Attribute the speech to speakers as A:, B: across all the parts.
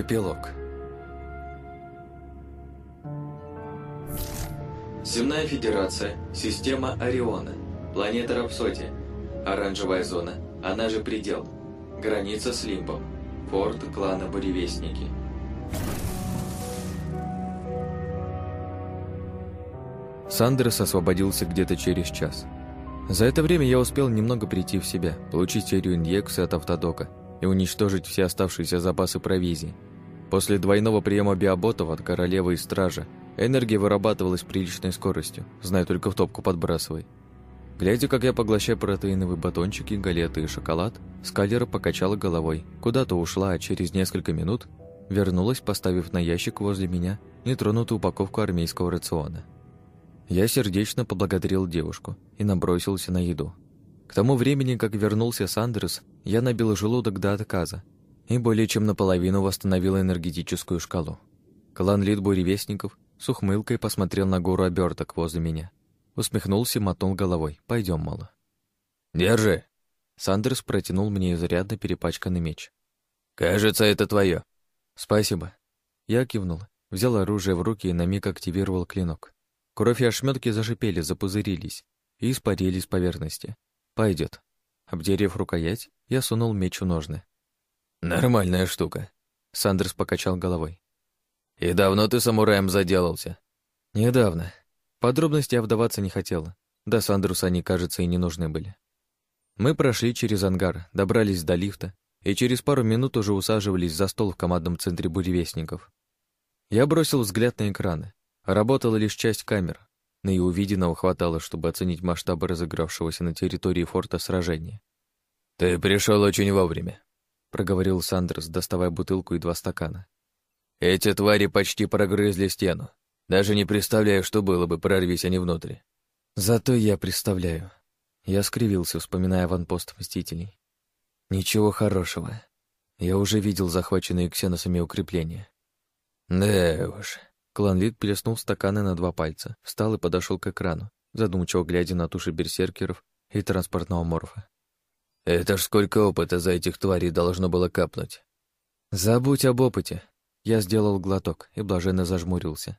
A: Эпилог.
B: Земная Федерация, система Ориона, планета Рапсодия, оранжевая зона, она же предел, граница с Лимбом, форт клана Буревестники.
A: Сандерс освободился где-то через час. За это время я успел немного прийти в себя, получить серию инъекций от автодока и уничтожить все оставшиеся запасы провизии. После двойного приема биоботов от королевы и стража энергия вырабатывалась приличной скоростью, зная только в топку подбрасывай. Глядя, как я поглощаю протеиновые батончики, галеты и шоколад, Скалера покачала головой, куда-то ушла, а через несколько минут вернулась, поставив на ящик возле меня нетронутую упаковку армейского рациона. Я сердечно поблагодарил девушку и набросился на еду. К тому времени, как вернулся Сандерс, я набил желудок до отказа и более чем наполовину восстановил энергетическую шкалу. Клан Литбури Вестников с ухмылкой посмотрел на гору оберток возле меня. Усмехнулся и мотнул головой. Пойдем, мало.
C: «Держи!»
A: Сандерс протянул мне изрядно перепачканный меч.
C: «Кажется, это твое.
A: «Спасибо». Я кивнул, взял оружие в руки и на миг активировал клинок. Кровь и ошметки зашипели, запузырились и испарились с поверхности. Пойдет. Обдерев рукоять, я сунул меч в ножны.
C: «Нормальная штука», —
A: Сандерс покачал головой.
C: «И давно ты самураем заделался?»
A: «Недавно. Подробности я вдаваться не хотела. Да Сандрусу они, кажется, и не нужны были. Мы прошли через ангар, добрались до лифта и через пару минут уже усаживались за стол в командном центре буревестников. Я бросил взгляд на экраны. Работала лишь часть камер, но и увиденного хватало, чтобы оценить масштабы разыгравшегося на территории форта сражения.
C: «Ты пришел очень вовремя», —
A: проговорил Сандерс, доставая бутылку и два стакана.
C: «Эти твари почти прогрызли стену. Даже не представляю, что было бы, прорвись они внутрь».
A: «Зато я представляю». Я скривился, вспоминая аванпост Мстителей. «Ничего хорошего. Я уже видел захваченные ксеносами укрепления».
C: «Да уж»,
A: Клан Лид плеснул стаканы на два пальца, встал и подошел к экрану, задумчиво глядя на туши берсеркеров и транспортного морфа.
C: «Это ж сколько опыта за этих тварей должно было капнуть!»
A: «Забудь об опыте!» Я сделал глоток и блаженно зажмурился.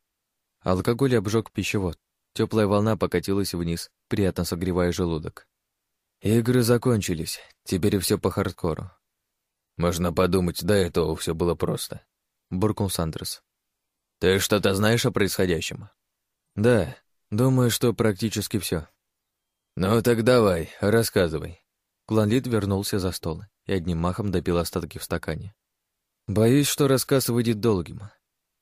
A: Алкоголь обжег пищевод. Теплая волна покатилась вниз, приятно согревая желудок. Игры закончились, теперь все по хардкору.
C: «Можно подумать, до этого все было просто», — буркнул Сандрес. Ты что-то знаешь о происходящем?
A: Да, думаю, что практически все.
C: Ну так давай, рассказывай.
A: Кланлит вернулся за стол и одним махом допил остатки в стакане. Боюсь, что рассказ выйдет долгим.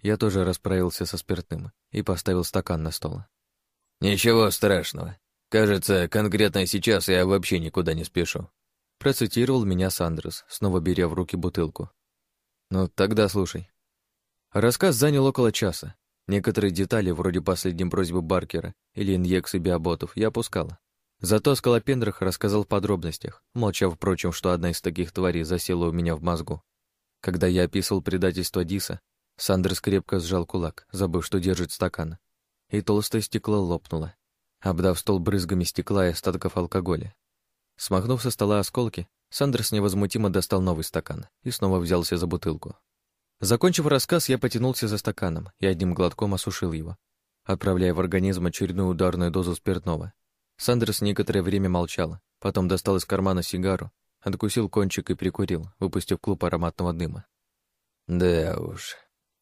A: Я тоже расправился со спиртным и поставил стакан на стол.
C: Ничего страшного. Кажется, конкретно сейчас я вообще никуда не спешу.
A: Процитировал меня Сандрес, снова беря в руки бутылку. Ну, тогда слушай. Рассказ занял около часа. Некоторые детали, вроде последней просьбы Баркера или инъекции биоботов, я опускала. Зато Скалопендрах рассказал в подробностях, молчав, впрочем, что одна из таких тварей засела у меня в мозгу. Когда я описывал предательство Диса, Сандерс крепко сжал кулак, забыв, что держит стакан. И толстое стекло лопнуло, обдав стол брызгами стекла и остатков алкоголя. Смахнув со стола осколки, Сандерс невозмутимо достал новый стакан и снова взялся за бутылку. Закончив рассказ, я потянулся за стаканом и одним глотком осушил его, отправляя в организм очередную ударную дозу спиртного. Сандерс некоторое время молчал, потом достал из кармана сигару, откусил кончик и прикурил, выпустив клуб ароматного дыма.
C: «Да уж».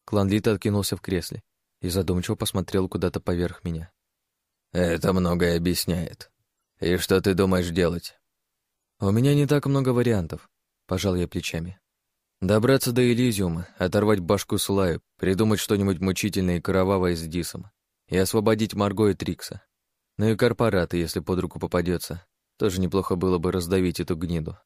A: Кланлит откинулся в кресле и задумчиво посмотрел куда-то поверх меня.
C: «Это многое объясняет. И что ты думаешь делать?»
A: «У меня не так много вариантов», — пожал я плечами. Добраться до Элизиума, оторвать башку Слаю, придумать что-нибудь мучительное и кровавое с Дисом, и освободить Марго и Трикса. Ну и корпораты, если под руку попадется. Тоже неплохо было бы раздавить эту гниду.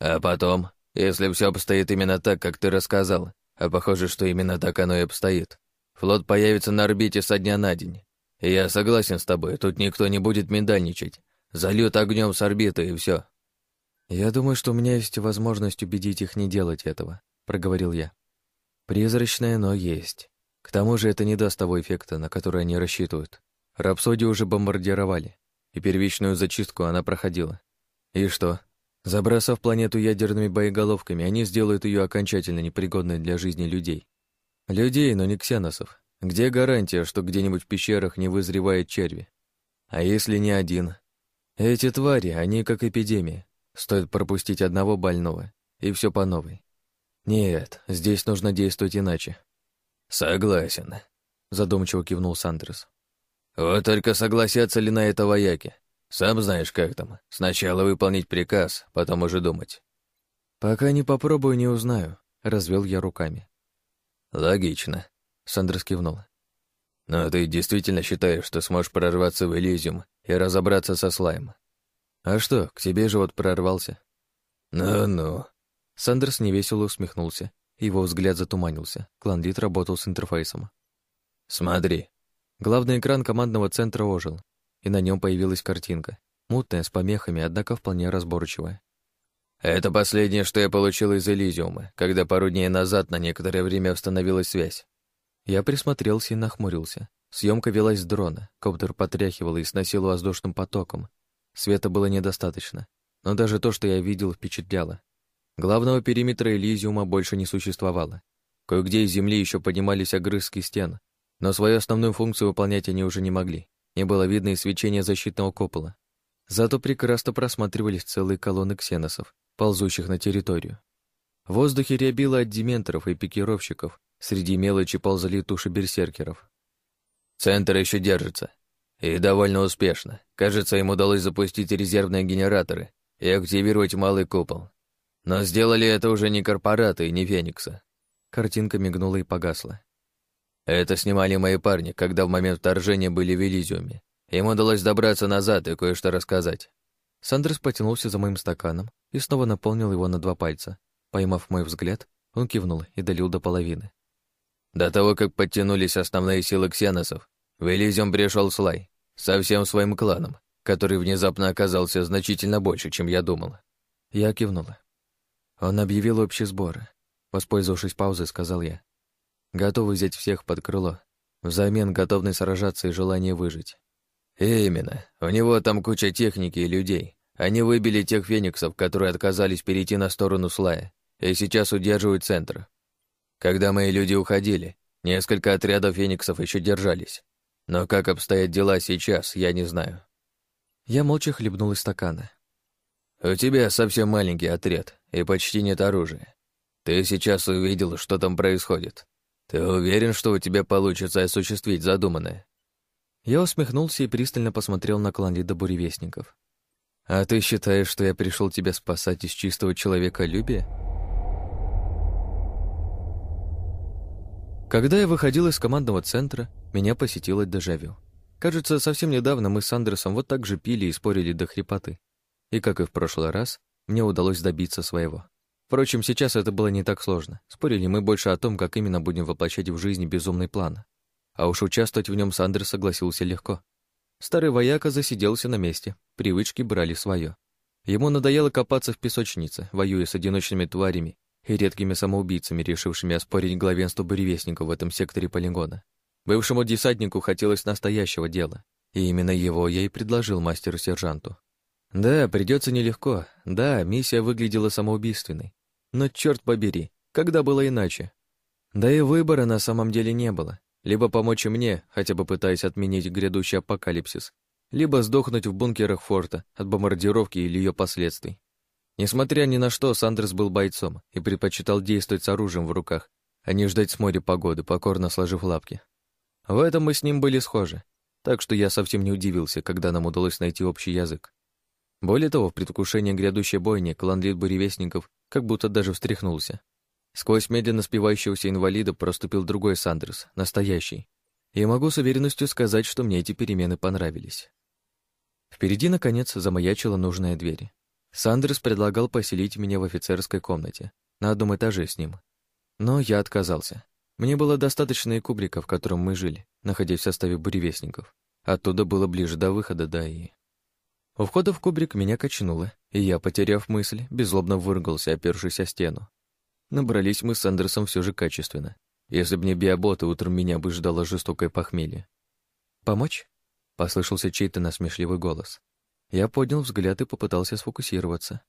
C: А потом, если все обстоит именно так, как ты рассказал, а похоже, что именно так оно и обстоит, флот появится на орбите со дня на день. И я согласен с тобой, тут никто не будет медальничать. Зальют огнем с орбиты и все.
A: «Я думаю, что у меня есть возможность убедить их не делать этого», — проговорил я. «Призрачное, но есть. К тому же это не даст того эффекта, на который они рассчитывают. Рапсодию уже бомбардировали, и первичную зачистку она проходила. И что? Забросав планету ядерными боеголовками, они сделают ее окончательно непригодной для жизни людей. Людей, но не ксеносов. Где гарантия, что где-нибудь в пещерах не вызревает черви? А если не один? Эти твари, они как эпидемия. Стоит пропустить одного больного, и все по новой. Нет, здесь нужно действовать иначе.
C: Согласен,
A: задумчиво кивнул Сандерс.
C: Вот только согласятся ли на это вояки? Сам знаешь, как там. Сначала выполнить приказ, потом уже думать.
A: Пока не попробую, не узнаю, развел я руками.
C: Логично,
A: Сандерс кивнул.
C: Но ты действительно считаешь, что сможешь прорваться в Элизиум и разобраться со слаймом?
A: А что, к тебе же вот прорвался?
C: Ну-ну.
A: Сандерс невесело усмехнулся. Его взгляд затуманился. Кландит работал с интерфейсом.
C: Смотри.
A: Главный экран командного центра ожил, и на нем появилась картинка. Мутная, с помехами, однако вполне разборчивая.
C: Это последнее, что я получил из Элизиума, когда пару дней назад на некоторое время установилась связь.
A: Я присмотрелся и нахмурился. Съемка велась с дрона, коптер потряхивал и сносил воздушным потоком. Света было недостаточно, но даже то, что я видел, впечатляло. Главного периметра Элизиума больше не существовало. Кое-где из земли еще поднимались огрызки стен, но свою основную функцию выполнять они уже не могли. Не было видно и свечения защитного купола. Зато прекрасно просматривались целые колонны ксеносов, ползущих на территорию. В воздухе рябило от дементоров и пикировщиков, среди мелочи ползали туши берсеркеров.
C: Центр еще держится. И довольно успешно. Кажется, им удалось запустить резервные генераторы и активировать малый купол. Но сделали это уже не корпораты и не Феникса.
A: Картинка мигнула и погасла.
C: Это снимали мои парни, когда в момент вторжения были в Элизиуме. Им удалось добраться назад и кое-что рассказать.
A: Сандрес потянулся за моим стаканом и снова наполнил его на два пальца. Поймав мой взгляд, он кивнул и долил до половины.
C: До того, как подтянулись основные силы ксеносов, в Элизиум пришел Слай со всем своим кланом, который внезапно оказался значительно больше, чем я думал.
A: Я кивнула. Он объявил общий сбор. Воспользовавшись паузой, сказал я. Готовы взять всех под крыло. Взамен готовны сражаться и желание выжить.
C: Именно. У него там куча техники и людей. Они выбили тех фениксов, которые отказались перейти на сторону Слая, и сейчас удерживают центр. Когда мои люди уходили, несколько отрядов фениксов еще держались. Но как обстоят дела сейчас, я не знаю.
A: Я молча хлебнул из стакана.
C: У тебя совсем маленький отряд, и почти нет оружия. Ты сейчас увидел, что там происходит. Ты уверен, что у тебя получится осуществить задуманное?
A: Я усмехнулся и пристально посмотрел на кландида буревестников. «А ты считаешь, что я пришел тебя спасать из чистого человеколюбия?» Когда я выходил из командного центра, меня посетило дежавю. Кажется, совсем недавно мы с Андерсом вот так же пили и спорили до хрипоты. И, как и в прошлый раз, мне удалось добиться своего. Впрочем, сейчас это было не так сложно. Спорили мы больше о том, как именно будем воплощать в жизни безумный план. А уж участвовать в нем Сандерс согласился легко. Старый вояка засиделся на месте, привычки брали свое. Ему надоело копаться в песочнице, воюя с одиночными тварями и редкими самоубийцами, решившими оспорить главенство буревестников в этом секторе полигона. Бывшему десантнику хотелось настоящего дела, и именно его я и предложил мастеру-сержанту. Да, придется нелегко, да, миссия выглядела самоубийственной. Но черт побери, когда было иначе? Да и выбора на самом деле не было. Либо помочь мне, хотя бы пытаясь отменить грядущий апокалипсис, либо сдохнуть в бункерах форта от бомбардировки или ее последствий. Несмотря ни на что, Сандерс был бойцом и предпочитал действовать с оружием в руках, а не ждать с моря погоды, покорно сложив лапки. В этом мы с ним были схожи, так что я совсем не удивился, когда нам удалось найти общий язык. Более того, в предвкушении грядущей бойни клан Лид-буревестников как будто даже встряхнулся. Сквозь медленно спивающегося инвалида проступил другой Сандерс, настоящий. И могу с уверенностью сказать, что мне эти перемены понравились. Впереди, наконец, замаячила нужная дверь. Сандерс предлагал поселить меня в офицерской комнате, на одном этаже с ним. Но я отказался. Мне было достаточно и кубрика, в котором мы жили, находясь в составе буревестников. Оттуда было ближе до выхода, да и... У входа в кубрик меня качнуло, и я, потеряв мысль, беззлобно выругался, опершись о стену. Набрались мы с Андерсом все же качественно. Если б не биоботы, утром меня бы ждало жестокое похмелье. «Помочь?» — послышался чей-то насмешливый голос. Я поднял взгляд и попытался сфокусироваться.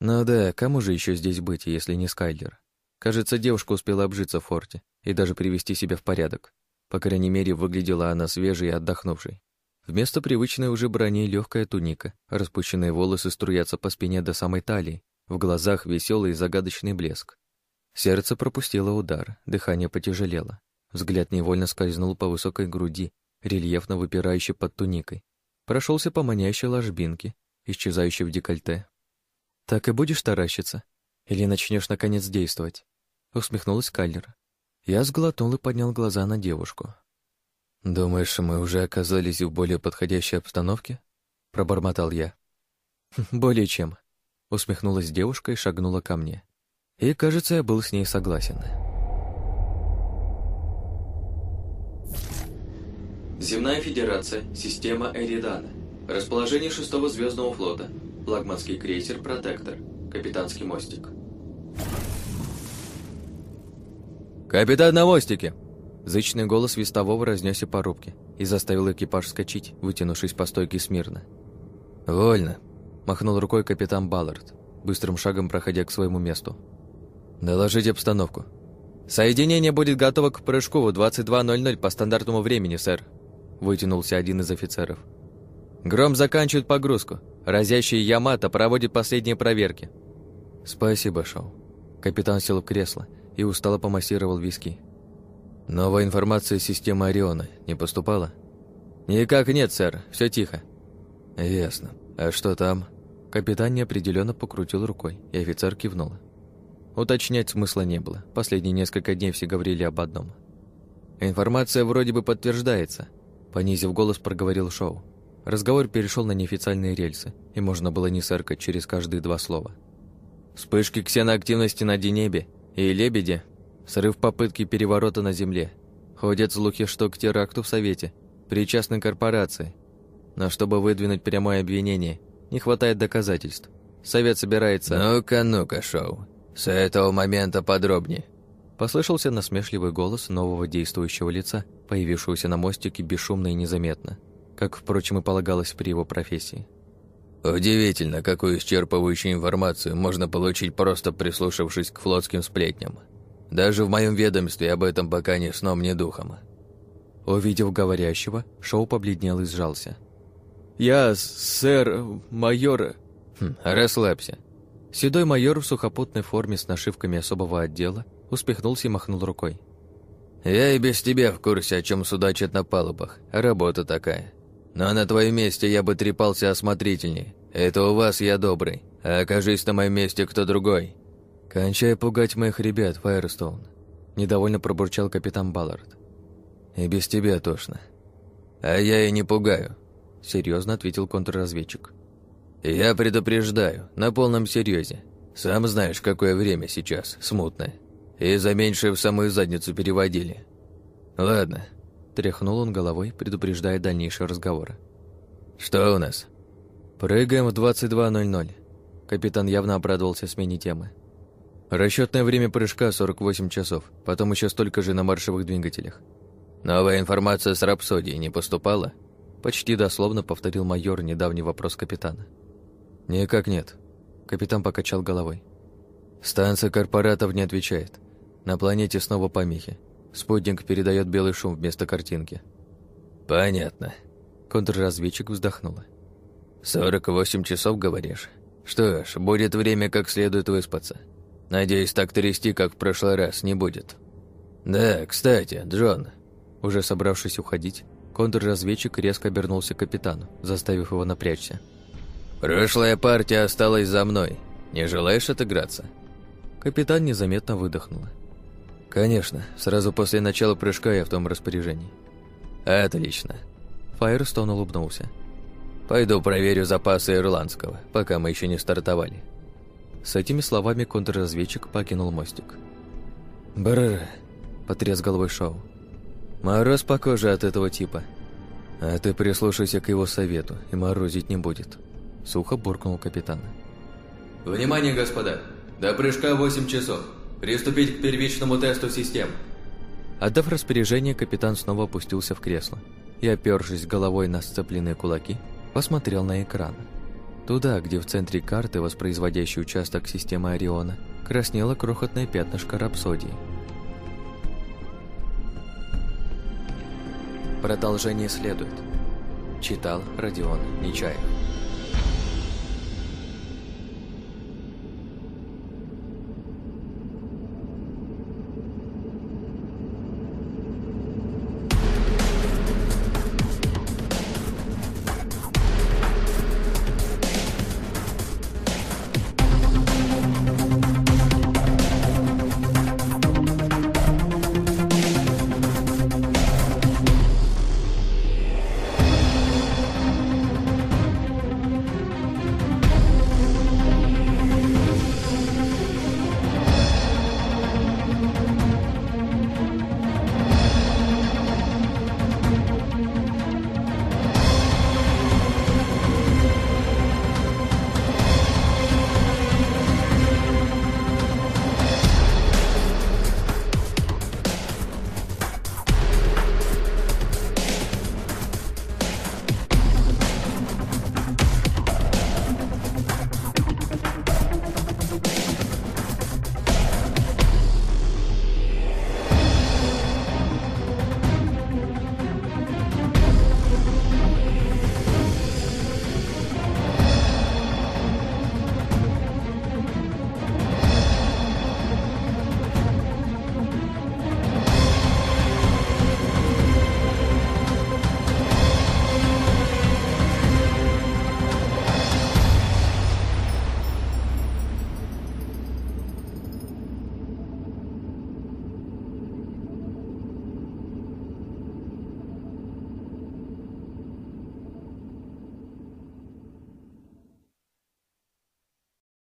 A: Ну да, кому же еще здесь быть, если не Скайлер? Кажется, девушка успела обжиться в форте и даже привести себя в порядок. По крайней мере, выглядела она свежей и отдохнувшей. Вместо привычной уже брони легкая туника, распущенные волосы струятся по спине до самой талии, в глазах веселый и загадочный блеск. Сердце пропустило удар, дыхание потяжелело. Взгляд невольно скользнул по высокой груди, рельефно выпирающей под туникой. Прошелся по манящей ложбинке, исчезающей в декольте. «Так и будешь таращиться? Или начнешь наконец действовать?» Усмехнулась Каллер. Я сглотнул и поднял глаза на девушку. «Думаешь, мы уже оказались в более подходящей обстановке?» Пробормотал я. «Более чем», — усмехнулась девушка и шагнула ко мне. И, кажется, я был с ней согласен.
B: Земная Федерация, система Эридана. Расположение шестого звездного флота. Флагманский крейсер «Протектор». Капитанский мостик.
A: «Капитан на мостике!» Зычный голос вестового разнесся по рубке и заставил экипаж вскочить, вытянувшись по стойке смирно. «Вольно», — махнул рукой капитан Баллард, быстрым шагом проходя к своему месту. «Доложить обстановку». «Соединение будет готово к прыжку в 22.00 по стандартному времени, сэр», — вытянулся один из офицеров. «Гром заканчивает погрузку. Разящий Ямато проводит последние проверки». «Спасибо, Шоу». Капитан сел в кресло и устало помассировал виски. Новая информация из системы Ориона не поступала? Никак нет, сэр, все тихо. Ясно. А что там? Капитан неопределенно покрутил рукой, и офицер кивнул. Уточнять смысла не было. Последние несколько дней все говорили об одном. Информация вроде бы подтверждается, понизив голос, проговорил Шоу. Разговор перешел на неофициальные рельсы, и можно было не сыркать через каждые два слова. Вспышки ксеноактивности на Денебе и Лебеде Срыв попытки переворота на Земле. Ходят слухи, что к теракту в Совете причастны корпорации. Но чтобы выдвинуть прямое обвинение, не хватает доказательств. Совет собирается...
C: «Ну-ка, ну-ка, Шоу, с этого момента подробнее».
A: Послышался насмешливый голос нового действующего лица, появившегося на мостике бесшумно и незаметно, как, впрочем, и полагалось при его профессии.
C: «Удивительно, какую исчерпывающую информацию можно получить, просто прислушавшись к флотским сплетням. Даже в моем ведомстве об этом пока ни сном, ни духом.
A: Увидев говорящего, Шоу побледнел и сжался. «Я, сэр, майор...»
C: хм, «Расслабься».
A: Седой майор в сухопутной форме с нашивками особого отдела успехнулся и махнул рукой.
C: «Я и без тебя в курсе, о чем судачат на палубах. Работа такая. Но на твоем месте я бы трепался осмотрительнее. Это у вас я добрый. А окажись на моем месте кто другой,
A: «Кончай пугать моих ребят, Файерстоун», – недовольно пробурчал капитан Баллард. «И без тебя тошно».
C: «А я и не пугаю», –
A: серьезно ответил контрразведчик.
C: «Я предупреждаю, на полном серьезе. Сам знаешь, какое время сейчас, смутное. И за меньшее в самую задницу переводили. Ладно».
A: Тряхнул он головой, предупреждая дальнейший разговор.
C: «Что у нас?»
A: «Прыгаем в 22.00». Капитан явно обрадовался смене темы. Расчетное время прыжка 48 часов, потом еще столько же на маршевых двигателях.
C: Новая информация с Рапсодии не поступала?
A: Почти дословно повторил майор недавний вопрос капитана. Никак нет. Капитан покачал головой. Станция корпоратов не отвечает. На планете снова помехи. Спутник передает белый шум вместо картинки.
C: Понятно.
A: Контрразведчик вздохнула.
C: 48 часов, говоришь? Что ж, будет время как следует выспаться. Надеюсь, так трясти, как в прошлый раз, не будет. Да, кстати, Джон.
A: Уже собравшись уходить, контрразведчик резко обернулся к капитану, заставив его напрячься.
C: «Прошлая партия осталась за мной. Не желаешь отыграться?»
A: Капитан незаметно выдохнул. «Конечно, сразу после начала прыжка я в том распоряжении».
C: «Отлично».
A: Файерстон улыбнулся.
C: «Пойду проверю запасы ирландского, пока мы еще не стартовали».
A: С этими словами контрразведчик покинул мостик. «Бррр!» – потряс головой Шоу. «Мороз по коже от этого типа. А ты прислушайся к его совету, и морозить не будет», – сухо буркнул капитан.
B: «Внимание, господа! До прыжка 8 часов. Приступить к первичному тесту систем».
A: Отдав распоряжение, капитан снова опустился в кресло и, опершись головой на сцепленные кулаки, посмотрел на экран. Туда, где в центре карты, воспроизводящий участок системы Ориона, краснело крохотное пятнышко рапсодии. Продолжение следует. Читал Родион Нечаев.